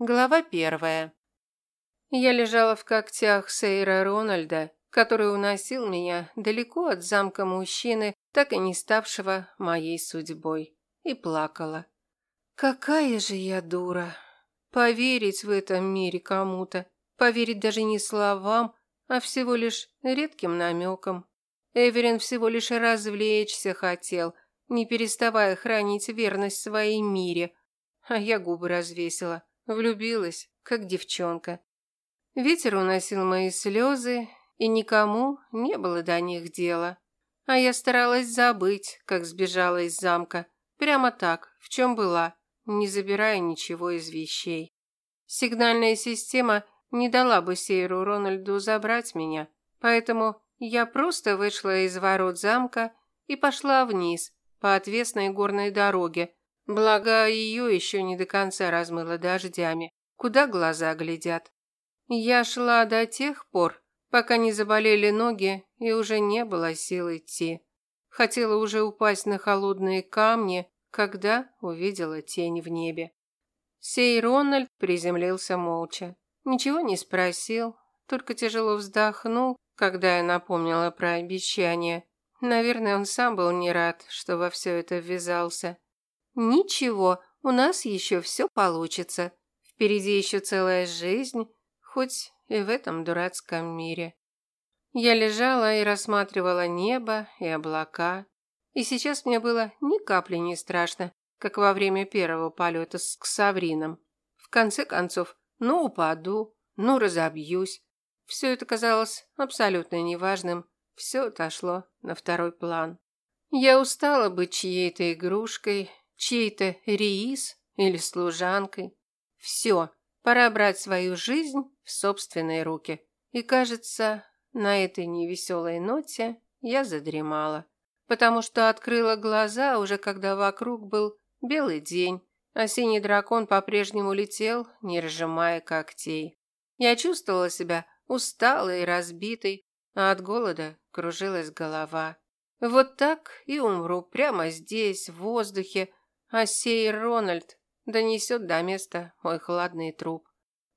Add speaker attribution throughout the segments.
Speaker 1: Глава первая. Я лежала в когтях Сейра Рональда, который уносил меня далеко от замка мужчины, так и не ставшего моей судьбой, и плакала. Какая же я дура! Поверить в этом мире кому-то, поверить даже не словам, а всего лишь редким намекам. Эверин всего лишь развлечься хотел, не переставая хранить верность своей мире, а я губы развесила. Влюбилась, как девчонка. Ветер уносил мои слезы, и никому не было до них дела. А я старалась забыть, как сбежала из замка. Прямо так, в чем была, не забирая ничего из вещей. Сигнальная система не дала бы Сейру Рональду забрать меня, поэтому я просто вышла из ворот замка и пошла вниз по отвесной горной дороге, Благо, ее еще не до конца размыло дождями. Куда глаза глядят? Я шла до тех пор, пока не заболели ноги и уже не было сил идти. Хотела уже упасть на холодные камни, когда увидела тень в небе. Сей Рональд приземлился молча. Ничего не спросил, только тяжело вздохнул, когда я напомнила про обещание. Наверное, он сам был не рад, что во все это ввязался. Ничего, у нас еще все получится. Впереди еще целая жизнь, хоть и в этом дурацком мире. Я лежала и рассматривала небо и облака. И сейчас мне было ни капли не страшно, как во время первого полета с Ксаврином. В конце концов, ну упаду, ну разобьюсь. Все это казалось абсолютно неважным, все отошло на второй план. Я устала быть чьей-то игрушкой чьей-то риис или служанкой. Все, пора брать свою жизнь в собственные руки. И, кажется, на этой невеселой ноте я задремала, потому что открыла глаза уже когда вокруг был белый день, а синий дракон по-прежнему летел, не разжимая когтей. Я чувствовала себя усталой и разбитой, а от голода кружилась голова. Вот так и умру прямо здесь, в воздухе, а сей Рональд донесет до места мой хладный труп.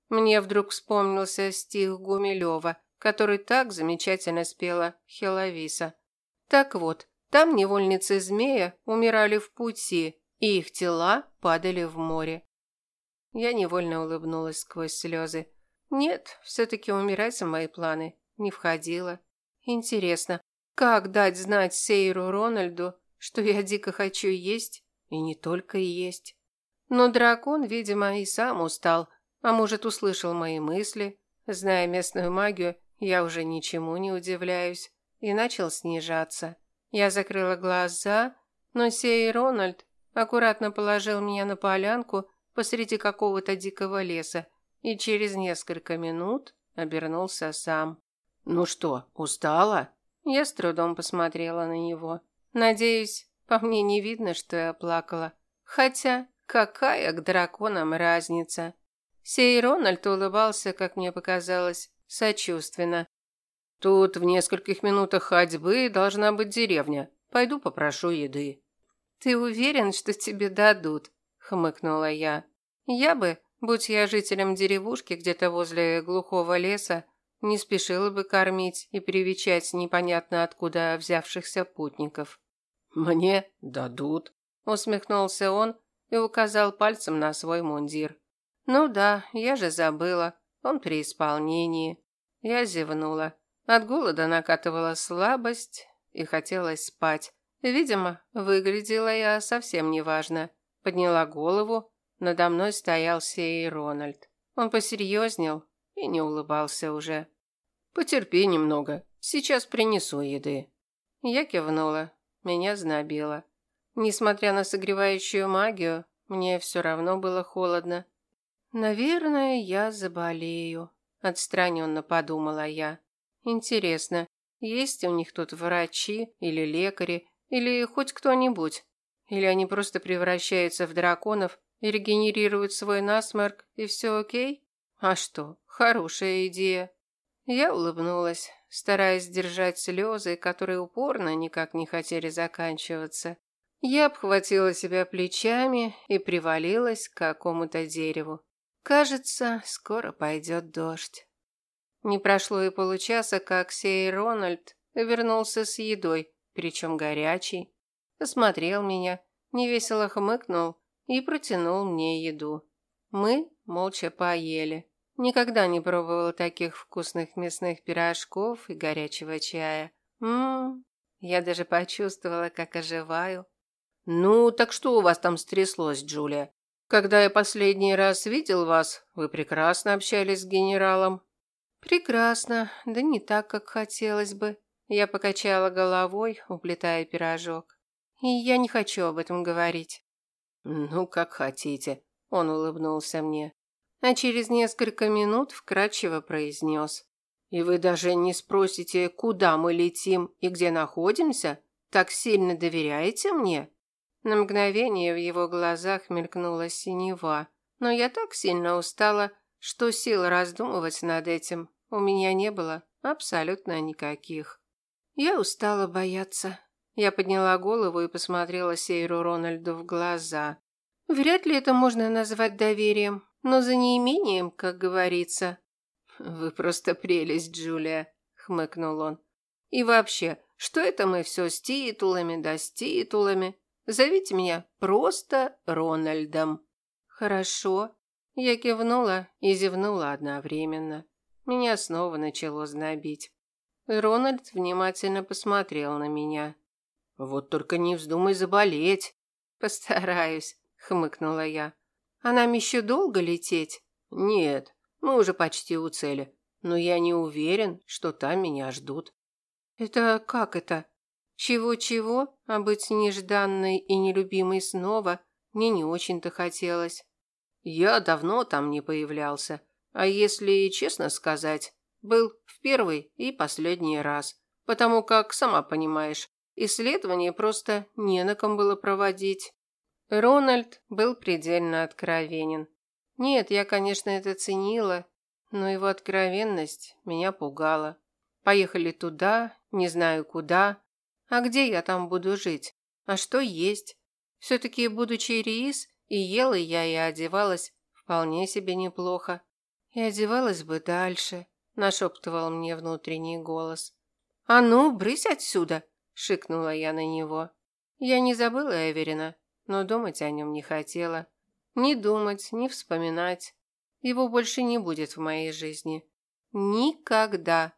Speaker 1: Мне вдруг вспомнился стих Гумилева, который так замечательно спела Хеловиса. Так вот, там невольницы змея умирали в пути, и их тела падали в море. Я невольно улыбнулась сквозь слезы. Нет, все-таки умирать в мои планы не входило. Интересно, как дать знать Сейру Рональду, что я дико хочу есть и не только есть. Но дракон, видимо, и сам устал, а может, услышал мои мысли. Зная местную магию, я уже ничему не удивляюсь, и начал снижаться. Я закрыла глаза, но сей Рональд аккуратно положил меня на полянку посреди какого-то дикого леса и через несколько минут обернулся сам. «Ну что, устала?» Я с трудом посмотрела на него. Надеюсь, по мне не видно, что я плакала. Хотя, какая к драконам разница? Сей Рональд улыбался, как мне показалось, сочувственно. Тут в нескольких минутах ходьбы должна быть деревня. Пойду попрошу еды. Ты уверен, что тебе дадут? хмыкнула я. Я бы, будь я жителем деревушки где-то возле глухого леса, не спешила бы кормить и привечать непонятно откуда взявшихся путников. «Мне дадут», – усмехнулся он и указал пальцем на свой мундир. «Ну да, я же забыла. Он при исполнении». Я зевнула. От голода накатывала слабость и хотелось спать. Видимо, выглядела я совсем неважно. Подняла голову. Надо мной стоял сей Рональд. Он посерьезнел и не улыбался уже. «Потерпи немного. Сейчас принесу еды». Я кивнула. Меня знобило. Несмотря на согревающую магию, мне все равно было холодно. Наверное, я заболею, отстраненно подумала я. Интересно, есть у них тут врачи или лекари, или хоть кто-нибудь? Или они просто превращаются в драконов и регенерируют свой насморк, и все окей? А что, хорошая идея. Я улыбнулась стараясь сдержать слезы, которые упорно никак не хотели заканчиваться. Я обхватила себя плечами и привалилась к какому-то дереву. Кажется, скоро пойдет дождь. Не прошло и получаса, как сей Рональд вернулся с едой, причем горячей. Осмотрел меня, невесело хмыкнул и протянул мне еду. Мы молча поели. Никогда не пробовала таких вкусных мясных пирожков и горячего чая. Ммм, я даже почувствовала, как оживаю. «Ну, так что у вас там стряслось, Джулия? Когда я последний раз видел вас, вы прекрасно общались с генералом». «Прекрасно, да не так, как хотелось бы». Я покачала головой, уплетая пирожок. «И я не хочу об этом говорить». «Ну, как хотите», – он улыбнулся мне. А через несколько минут вкратчиво произнес. «И вы даже не спросите, куда мы летим и где находимся? Так сильно доверяете мне?» На мгновение в его глазах мелькнула синева, но я так сильно устала, что сил раздумывать над этим у меня не было абсолютно никаких. Я устала бояться. Я подняла голову и посмотрела Сейру Рональду в глаза. Вряд ли это можно назвать доверием, но за неимением, как говорится. Вы просто прелесть, Джулия, хмыкнул он. И вообще, что это мы все с титулами да с титулами? Зовите меня просто Рональдом. Хорошо. Я кивнула и зевнула одновременно. Меня снова начало знобить. Рональд внимательно посмотрел на меня. Вот только не вздумай заболеть. Постараюсь, хмыкнула я. А нам еще долго лететь? Нет, мы уже почти у цели. Но я не уверен, что там меня ждут. Это как это? Чего-чего, а быть нежданной и нелюбимой снова мне не очень-то хотелось. Я давно там не появлялся, а если честно сказать, был в первый и последний раз, потому как, сама понимаешь, исследование просто не на ком было проводить. Рональд был предельно откровенен. Нет, я, конечно, это ценила, но его откровенность меня пугала. Поехали туда, не знаю куда, а где я там буду жить? А что есть? Все-таки, будучи Риис, и ела я, и одевалась вполне себе неплохо. И одевалась бы дальше, нашептывал мне внутренний голос. «А ну, брысь отсюда!» – шикнула я на него. Я не забыла Эверина, но думать о нем не хотела. Ни думать, ни вспоминать. Его больше не будет в моей жизни. Никогда.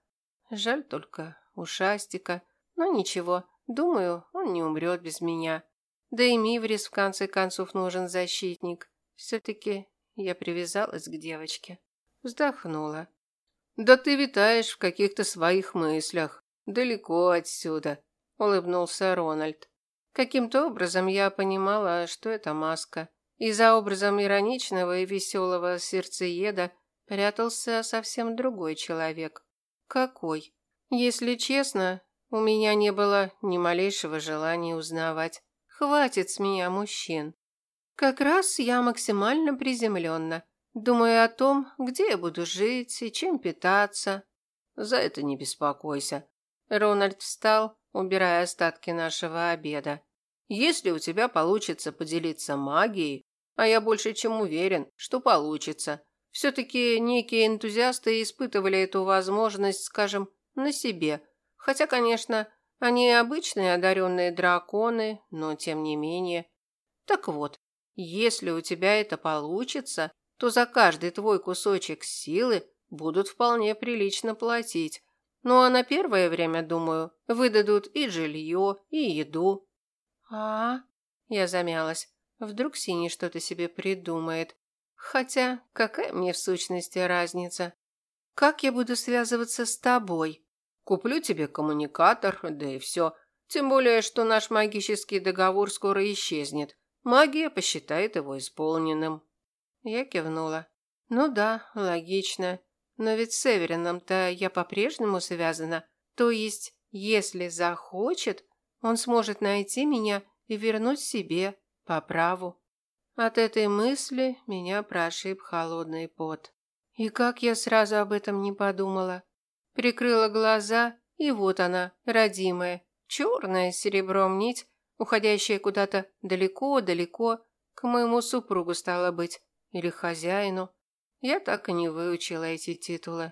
Speaker 1: Жаль только ушастика – но ничего, думаю, он не умрет без меня. Да и Миврис в конце концов нужен защитник. Все-таки я привязалась к девочке. Вздохнула. Да ты витаешь в каких-то своих мыслях. Далеко отсюда, улыбнулся Рональд. Каким-то образом я понимала, что это маска. И за образом ироничного и веселого сердцееда прятался совсем другой человек. Какой? Если честно, у меня не было ни малейшего желания узнавать. Хватит с меня мужчин. Как раз я максимально приземленно. Думаю о том, где я буду жить и чем питаться. За это не беспокойся. Рональд встал, убирая остатки нашего обеда. Если у тебя получится поделиться магией, а я больше чем уверен, что получится. Все-таки некие энтузиасты испытывали эту возможность, скажем, на себе – Хотя, конечно, они обычные одаренные драконы, но тем не менее. Так вот, если у тебя это получится, то за каждый твой кусочек силы будут вполне прилично платить. Ну а на первое время, думаю, выдадут и жилье, и еду. А, я замялась. Вдруг Синий что-то себе придумает. Хотя, какая мне в сущности разница? Как я буду связываться с тобой? Куплю тебе коммуникатор, да и все. Тем более, что наш магический договор скоро исчезнет. Магия посчитает его исполненным». Я кивнула. «Ну да, логично. Но ведь с Эверином-то я по-прежнему связана. То есть, если захочет, он сможет найти меня и вернуть себе по праву». От этой мысли меня прошиб холодный пот. И как я сразу об этом не подумала. Прикрыла глаза, и вот она, родимая, черная с серебром нить, уходящая куда-то далеко-далеко, к моему супругу стало быть, или хозяину. Я так и не выучила эти титулы.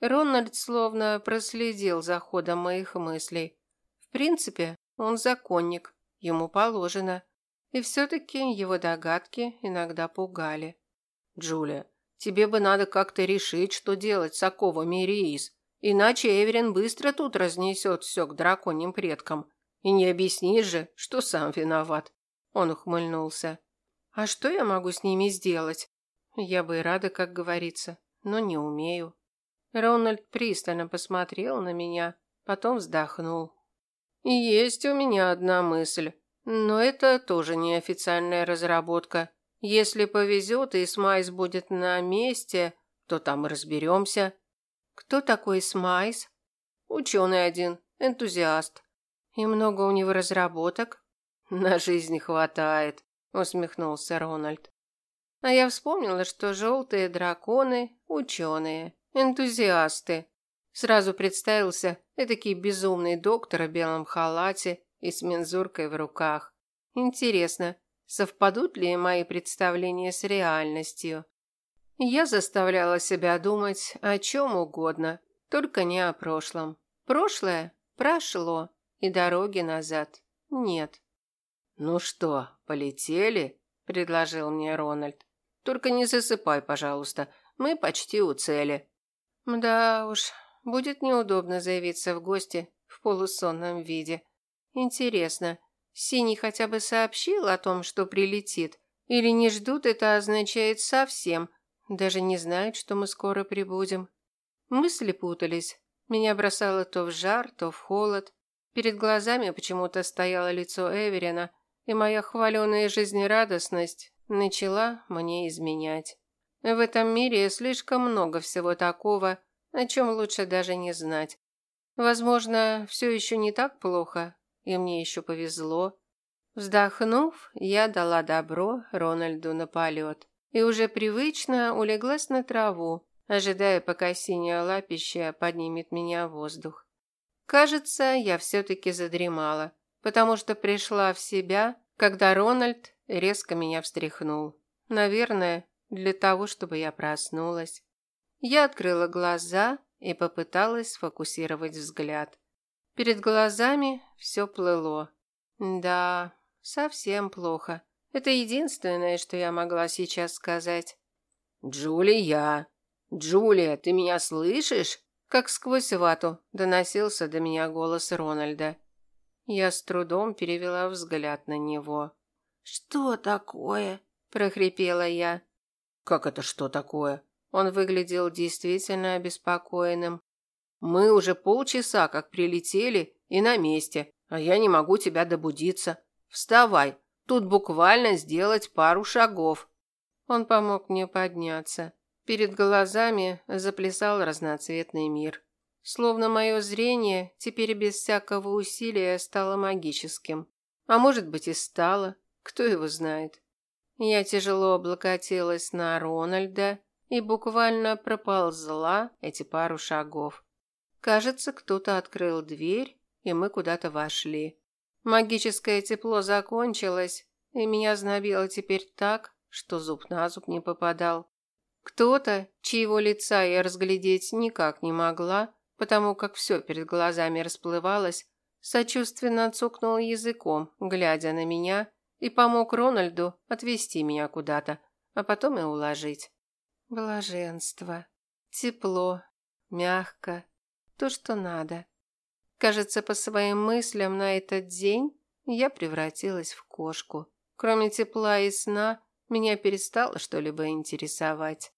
Speaker 1: Рональд словно проследил за ходом моих мыслей. В принципе, он законник, ему положено. И все-таки его догадки иногда пугали. «Джулия, тебе бы надо как-то решить, что делать с оковами Риис, иначе Эверин быстро тут разнесет все к драконьим предкам. И не объяснишь же, что сам виноват». Он ухмыльнулся. «А что я могу с ними сделать? Я бы и рада, как говорится, но не умею». Рональд пристально посмотрел на меня, потом вздохнул. «Есть у меня одна мысль, но это тоже неофициальная разработка. Если повезет и Смайс будет на месте, то там и разберемся». «Кто такой Смайс?» «Ученый один, энтузиаст». «И много у него разработок?» «На жизнь хватает», – усмехнулся Рональд. А я вспомнила, что желтые драконы – ученые. Энтузиасты. Сразу представился этакий безумный доктор в белом халате и с мензуркой в руках. Интересно, совпадут ли мои представления с реальностью? Я заставляла себя думать о чем угодно, только не о прошлом. Прошлое прошло, и дороги назад нет. «Ну что, полетели?» – предложил мне Рональд. «Только не засыпай, пожалуйста, мы почти у цели». Да уж, будет неудобно заявиться в гости в полусонном виде. Интересно, Синий хотя бы сообщил о том, что прилетит? Или не ждут, это означает совсем, даже не знают, что мы скоро прибудем. Мысли путались. Меня бросало то в жар, то в холод. Перед глазами почему-то стояло лицо Эверина, и моя хваленая жизнерадостность начала мне изменять. В этом мире слишком много всего такого, о чем лучше даже не знать. Возможно, все еще не так плохо, и мне еще повезло. Вздохнув, я дала добро Рональду на полет и уже привычно улеглась на траву, ожидая, пока синее лапище поднимет меня в воздух. Кажется, я все-таки задремала, потому что пришла в себя, когда Рональд резко меня встряхнул. Наверное, для того, чтобы я проснулась. Я открыла глаза и попыталась сфокусировать взгляд. Перед глазами все плыло. Да, совсем плохо. Это единственное, что я могла сейчас сказать. «Джулия! Джулия, ты меня слышишь?» Как сквозь вату доносился до меня голос Рональда. Я с трудом перевела взгляд на него. «Что такое?» – прохрипела я. Как это что такое? Он выглядел действительно обеспокоенным. Мы уже полчаса как прилетели и на месте, а я не могу тебя добудиться. Вставай, тут буквально сделать пару шагов. Он помог мне подняться. Перед глазами заплясал разноцветный мир. Словно мое зрение теперь без всякого усилия стало магическим. А может быть и стало, кто его знает. Я тяжело облокотилась на Рональда и буквально проползла эти пару шагов. Кажется, кто-то открыл дверь, и мы куда-то вошли. Магическое тепло закончилось, и меня знобило теперь так, что зуб на зуб не попадал. Кто-то, чьего лица я разглядеть никак не могла, потому как все перед глазами расплывалось, сочувственно цокнул языком, глядя на меня и помог Рональду отвезти меня куда-то, а потом и уложить. Блаженство, тепло, мягко, то, что надо. Кажется, по своим мыслям на этот день я превратилась в кошку. Кроме тепла и сна, меня перестало что-либо интересовать.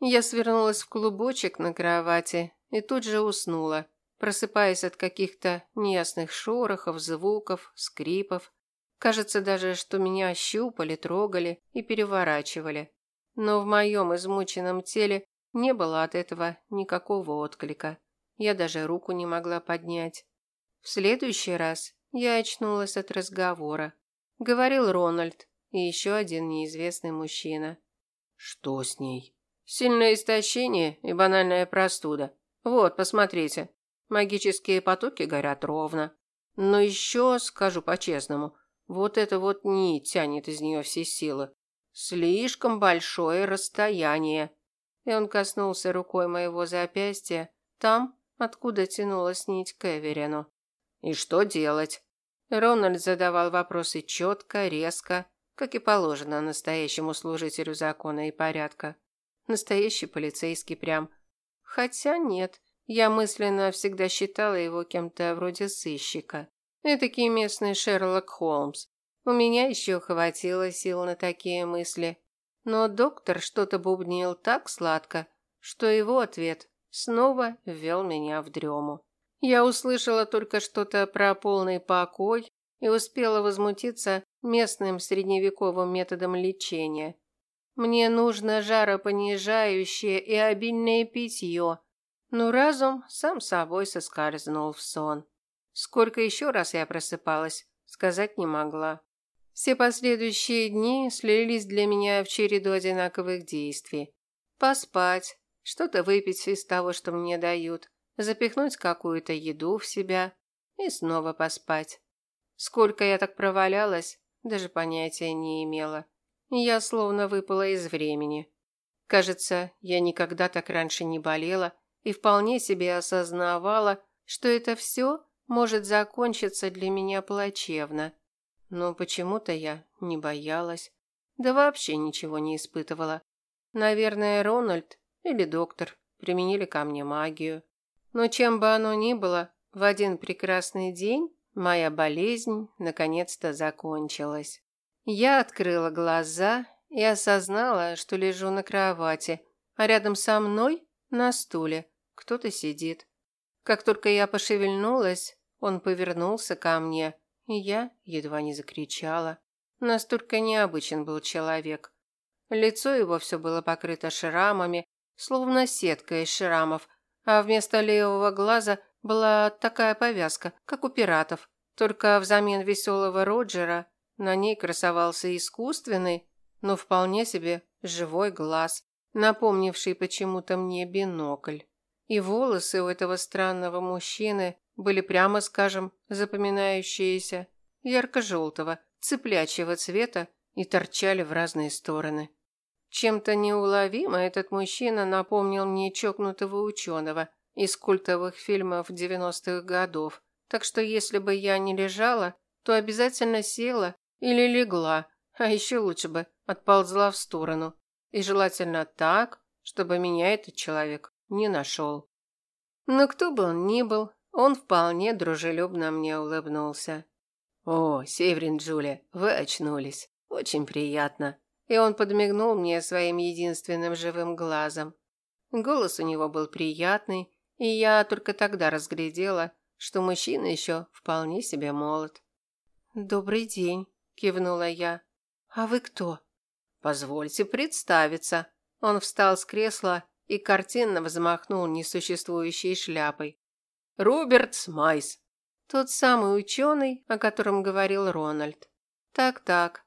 Speaker 1: Я свернулась в клубочек на кровати и тут же уснула, просыпаясь от каких-то неясных шорохов, звуков, скрипов, Кажется даже, что меня щупали, трогали и переворачивали. Но в моем измученном теле не было от этого никакого отклика. Я даже руку не могла поднять. В следующий раз я очнулась от разговора. Говорил Рональд и еще один неизвестный мужчина. Что с ней? Сильное истощение и банальная простуда. Вот, посмотрите. Магические потоки горят ровно. Но еще, скажу по-честному, вот эта вот нить тянет из нее все силы. Слишком большое расстояние. и он коснулся рукой моего запястья, там, откуда тянулась нить к Эверину. «И что делать?» Рональд задавал вопросы четко, резко, как и положено настоящему служителю закона и порядка. Настоящий полицейский прям. Хотя нет, я мысленно всегда считала его кем-то вроде сыщика. Этакий местный Шерлок Холмс. У меня еще хватило сил на такие мысли. Но доктор что-то бубнил так сладко, что его ответ снова ввел меня в дрему. Я услышала только что-то про полный покой и успела возмутиться местным средневековым методом лечения. Мне нужно жаропонижающее и обильное питье, но разум сам собой соскользнул в сон. Сколько еще раз я просыпалась, сказать не могла. Все последующие дни слились для меня в череду одинаковых действий. Поспать, что-то выпить из того, что мне дают, запихнуть какую-то еду в себя и снова поспать. Сколько я так провалялась, даже понятия не имела. Я словно выпала из времени. Кажется, я никогда так раньше не болела и вполне себе осознавала, что это все может закончиться для меня плачевно. Но почему-то я не боялась, да вообще ничего не испытывала. Наверное, Рональд или доктор применили ко мне магию. Но чем бы оно ни было, в один прекрасный день моя болезнь наконец-то закончилась. Я открыла глаза и осознала, что лежу на кровати, а рядом со мной на стуле кто-то сидит. Как только я пошевельнулась, он повернулся ко мне – и я едва не закричала. Настолько необычен был человек. Лицо его все было покрыто шрамами, словно сетка из шрамов, а вместо левого глаза была такая повязка, как у пиратов. Только взамен веселого Роджера на ней красовался искусственный, но вполне себе живой глаз, напомнивший почему-то мне бинокль. И волосы у этого странного мужчины были, прямо скажем, запоминающиеся, ярко-желтого, цыплячьего цвета и торчали в разные стороны. Чем-то неуловимо этот мужчина напомнил мне чокнутого ученого из культовых фильмов 90-х годов, так что если бы я не лежала, то обязательно села или легла, а еще лучше бы отползла в сторону. И желательно так, чтобы меня этот человек не нашел. Но кто бы он ни был, он вполне дружелюбно мне улыбнулся. «О, Северин Джулия, вы очнулись. Очень приятно». И он подмигнул мне своим единственным живым глазом. Голос у него был приятный, и я только тогда разглядела, что мужчина еще вполне себе молод. «Добрый день», – кивнула я. «А вы кто?» «Позвольте представиться». Он встал с кресла и картинно взмахнул несуществующей шляпой. Роберт Смайс. Тот самый ученый, о котором говорил Рональд. Так-так.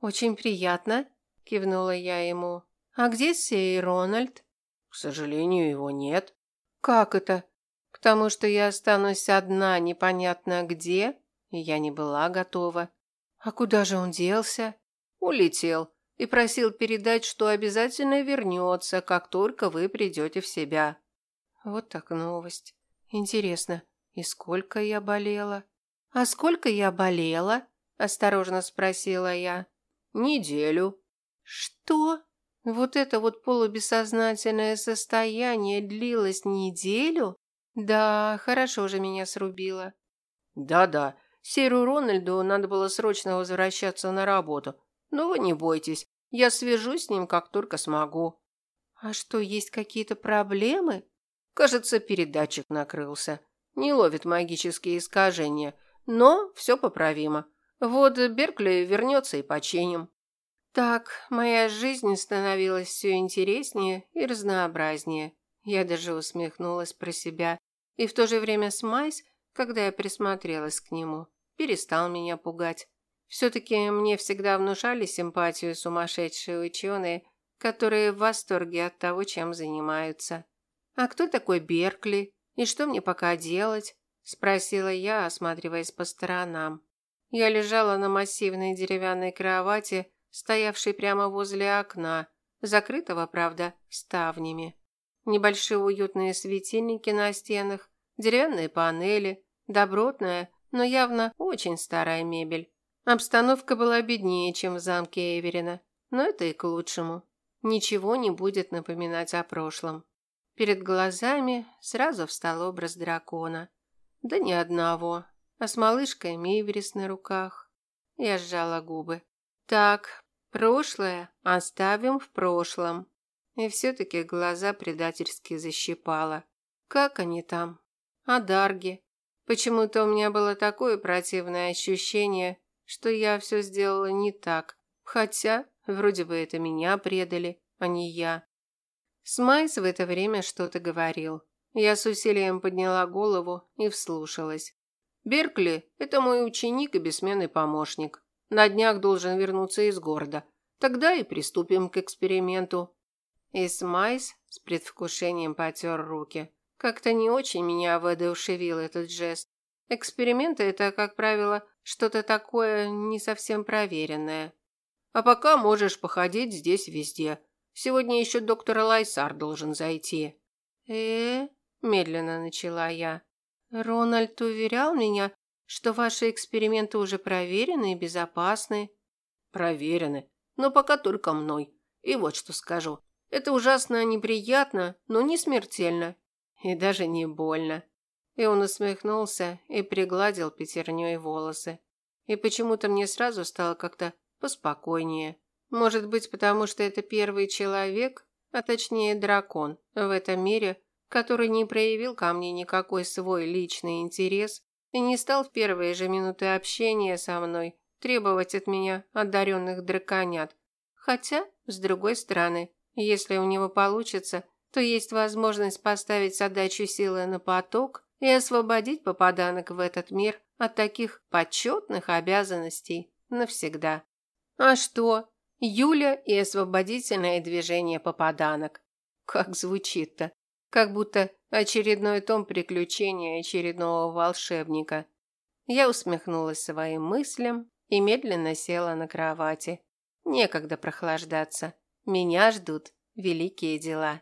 Speaker 1: Очень приятно, кивнула я ему. А где сей Рональд? К сожалению, его нет. Как это? К тому, что я останусь одна непонятно где, и я не была готова. А куда же он делся? Улетел и просил передать, что обязательно вернется, как только вы придете в себя. Вот так новость. Интересно, и сколько я болела? А сколько я болела? Осторожно спросила я. Неделю. Что? Вот это вот полубессознательное состояние длилось неделю? Да, хорошо же меня срубило. Да-да, Серу Рональду надо было срочно возвращаться на работу. Но вы не бойтесь, я свяжусь с ним, как только смогу. А что, есть какие-то проблемы? Кажется, передатчик накрылся. Не ловит магические искажения, но все поправимо. Вот Беркли вернется и починим. Так, моя жизнь становилась все интереснее и разнообразнее. Я даже усмехнулась про себя. И в то же время Смайс, когда я присмотрелась к нему, перестал меня пугать. Все-таки мне всегда внушали симпатию сумасшедшие ученые, которые в восторге от того, чем занимаются. «А кто такой Беркли? И что мне пока делать?» – спросила я, осматриваясь по сторонам. Я лежала на массивной деревянной кровати, стоявшей прямо возле окна, закрытого, правда, ставнями. Небольшие уютные светильники на стенах, деревянные панели, добротная, но явно очень старая мебель. Обстановка была беднее, чем в замке Эверина, но это и к лучшему. Ничего не будет напоминать о прошлом. Перед глазами сразу встал образ дракона. Да не одного, а с малышкой Миврис на руках. Я сжала губы. Так, прошлое оставим в прошлом. И все-таки глаза предательски защипала. Как они там? А Дарги? Почему-то у меня было такое противное ощущение, что я все сделала не так. Хотя, вроде бы это меня предали, а не я. Смайс в это время что-то говорил. Я с усилием подняла голову и вслушалась. «Беркли – это мой ученик и бессменный помощник. На днях должен вернуться из города. Тогда и приступим к эксперименту». И Смайс с предвкушением потер руки. Как-то не очень меня воодушевил этот жест. Эксперименты – это, как правило, что-то такое не совсем проверенное. А пока можешь походить здесь везде. Сегодня еще доктор Лайсар должен зайти. Э, медленно начала я. Рональд уверял меня, что ваши эксперименты уже проверены и безопасны. Проверены, но пока только мной. И вот что скажу. Это ужасно неприятно, но не смертельно. И даже не больно. И он усмехнулся и пригладил пятерней волосы. И почему-то мне сразу стало как-то поспокойнее. Может быть, потому что это первый человек, а точнее дракон, в этом мире, который не проявил ко мне никакой свой личный интерес и не стал в первые же минуты общения со мной требовать от меня одаренных драконят. Хотя, с другой стороны, если у него получится, то есть возможность поставить задачу силы на поток и освободить попаданок в этот мир от таких почетных обязанностей навсегда. А что? Юля и освободительное движение попаданок. Как звучит-то? Как будто очередной том приключения очередного волшебника. Я усмехнулась своим мыслям и медленно села на кровати. Некогда прохлаждаться. Меня ждут великие дела.